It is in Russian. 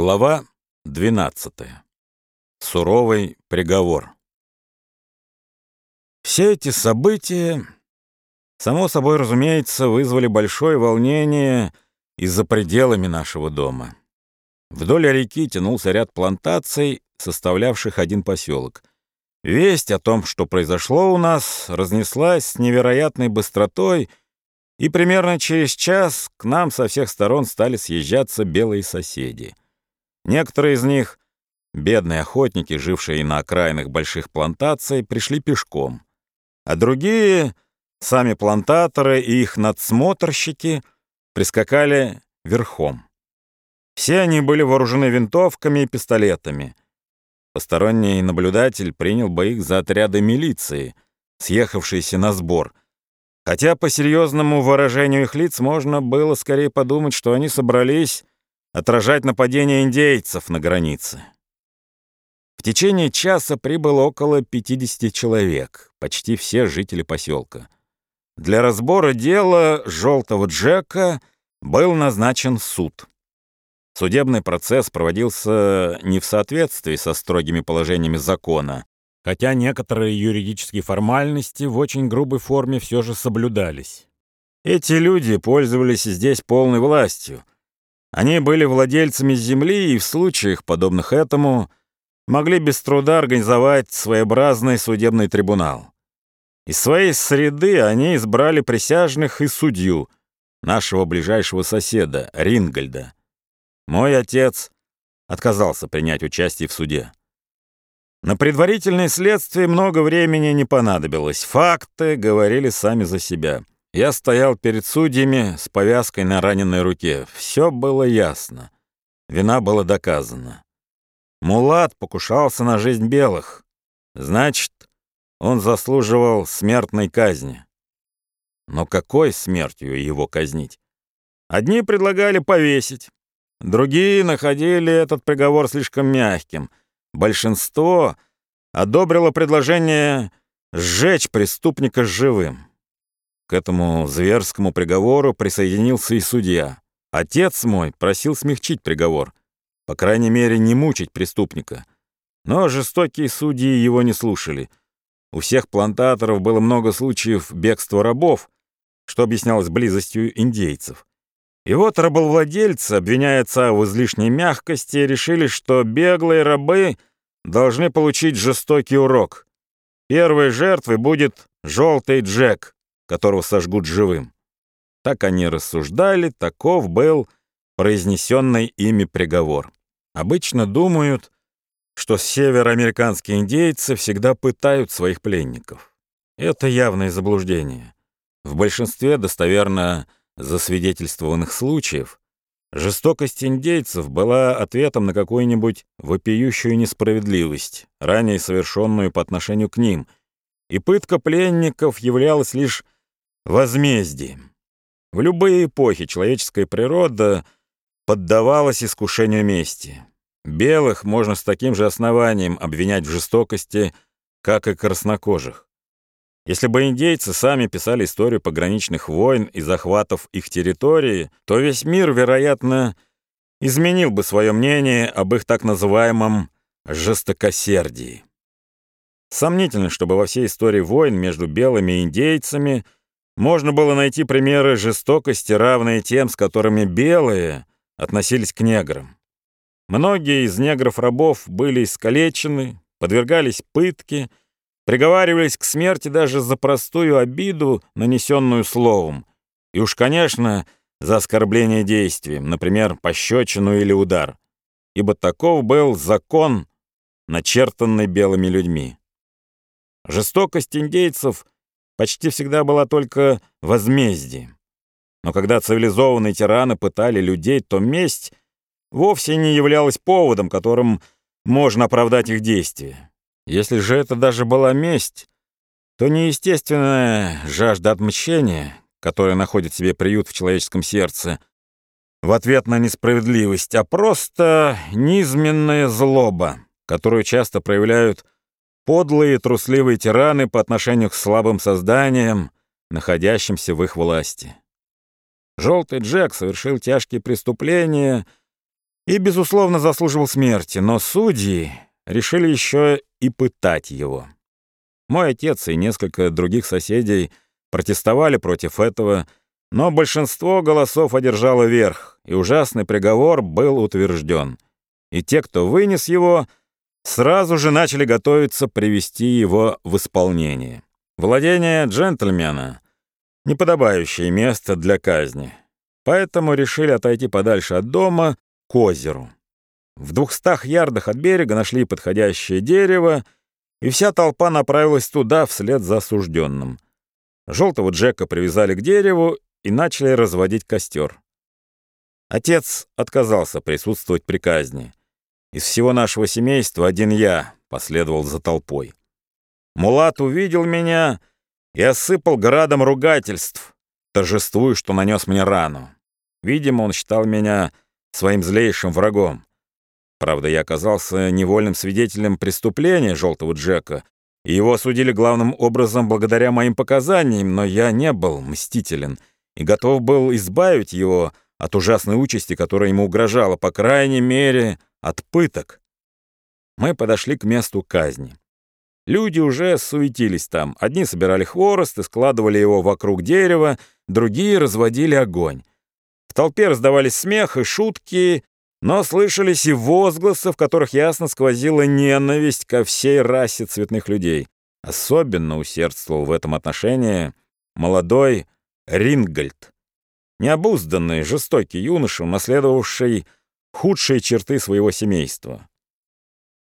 Глава 12. Суровый приговор. Все эти события, само собой разумеется, вызвали большое волнение и за пределами нашего дома. Вдоль реки тянулся ряд плантаций, составлявших один поселок. Весть о том, что произошло у нас, разнеслась с невероятной быстротой, и примерно через час к нам со всех сторон стали съезжаться белые соседи — Некоторые из них, бедные охотники, жившие на окраинах больших плантаций, пришли пешком, а другие, сами плантаторы и их надсмотрщики, прискакали верхом. Все они были вооружены винтовками и пистолетами. Посторонний наблюдатель принял бы их за отряды милиции, съехавшиеся на сбор, хотя по серьезному выражению их лиц можно было скорее подумать, что они собрались отражать нападение индейцев на границе. В течение часа прибыло около 50 человек, почти все жители поселка. Для разбора дела «Желтого Джека» был назначен суд. Судебный процесс проводился не в соответствии со строгими положениями закона, хотя некоторые юридические формальности в очень грубой форме все же соблюдались. Эти люди пользовались здесь полной властью — они были владельцами земли и в случаях, подобных этому, могли без труда организовать своеобразный судебный трибунал. Из своей среды они избрали присяжных и судью, нашего ближайшего соседа, Рингольда. Мой отец отказался принять участие в суде. На предварительное следствие много времени не понадобилось. Факты говорили сами за себя. Я стоял перед судьями с повязкой на раненой руке. Все было ясно. Вина была доказана. Мулат покушался на жизнь белых. Значит, он заслуживал смертной казни. Но какой смертью его казнить? Одни предлагали повесить, другие находили этот приговор слишком мягким. Большинство одобрило предложение сжечь преступника живым. К этому зверскому приговору присоединился и судья. Отец мой просил смягчить приговор, по крайней мере, не мучить преступника. Но жестокие судьи его не слушали. У всех плантаторов было много случаев бегства рабов, что объяснялось близостью индейцев. И вот рабовладельцы, обвиняя отца в излишней мягкости, решили, что беглые рабы должны получить жестокий урок. Первой жертвой будет «желтый Джек», которого сожгут живым. Так они рассуждали, таков был произнесенный ими приговор. Обычно думают, что североамериканские индейцы всегда пытают своих пленников. Это явное заблуждение. В большинстве достоверно засвидетельствованных случаев жестокость индейцев была ответом на какую-нибудь вопиющую несправедливость, ранее совершенную по отношению к ним, и пытка пленников являлась лишь Возмездие. В любые эпохи человеческая природа поддавалась искушению мести. Белых можно с таким же основанием обвинять в жестокости, как и краснокожих. Если бы индейцы сами писали историю пограничных войн и захватов их территории, то весь мир, вероятно, изменил бы свое мнение об их так называемом жестокосердии. Сомнительно, чтобы во всей истории войн между белыми и индейцами – можно было найти примеры жестокости, равные тем, с которыми белые относились к неграм. Многие из негров-рабов были искалечены, подвергались пытке, приговаривались к смерти даже за простую обиду, нанесенную словом, и уж, конечно, за оскорбление действием, например, пощечину или удар, ибо таков был закон, начертанный белыми людьми. Жестокость индейцев — почти всегда была только возмездием. Но когда цивилизованные тираны пытали людей, то месть вовсе не являлась поводом, которым можно оправдать их действия. Если же это даже была месть, то неестественная жажда отмщения, которая находит себе приют в человеческом сердце, в ответ на несправедливость, а просто низменная злоба, которую часто проявляют подлые трусливые тираны по отношению к слабым созданиям, находящимся в их власти. Желтый Джек совершил тяжкие преступления, и, безусловно, заслуживал смерти, но судьи решили еще и пытать его. Мой отец и несколько других соседей протестовали против этого, но большинство голосов одержало верх, и ужасный приговор был утвержден. И те, кто вынес его, сразу же начали готовиться привести его в исполнение. Владение джентльмена — неподобающее место для казни, поэтому решили отойти подальше от дома к озеру. В двухстах ярдах от берега нашли подходящее дерево, и вся толпа направилась туда вслед за осужденным. Желтого Джека привязали к дереву и начали разводить костер. Отец отказался присутствовать при казни. Из всего нашего семейства один я последовал за толпой. Мулат увидел меня и осыпал градом ругательств, торжествуя, что нанес мне рану. Видимо, он считал меня своим злейшим врагом. Правда, я оказался невольным свидетелем преступления Желтого Джека, и его осудили главным образом благодаря моим показаниям, но я не был мстителен и готов был избавить его от ужасной участи, которая ему угрожала, по крайней мере, от пыток. Мы подошли к месту казни. Люди уже суетились там. Одни собирали хворост и складывали его вокруг дерева, другие разводили огонь. В толпе раздавались смех и шутки, но слышались и возгласы, в которых ясно сквозила ненависть ко всей расе цветных людей. Особенно усердствовал в этом отношении молодой Рингольд, необузданный, жестокий юноша, наследовавший худшие черты своего семейства.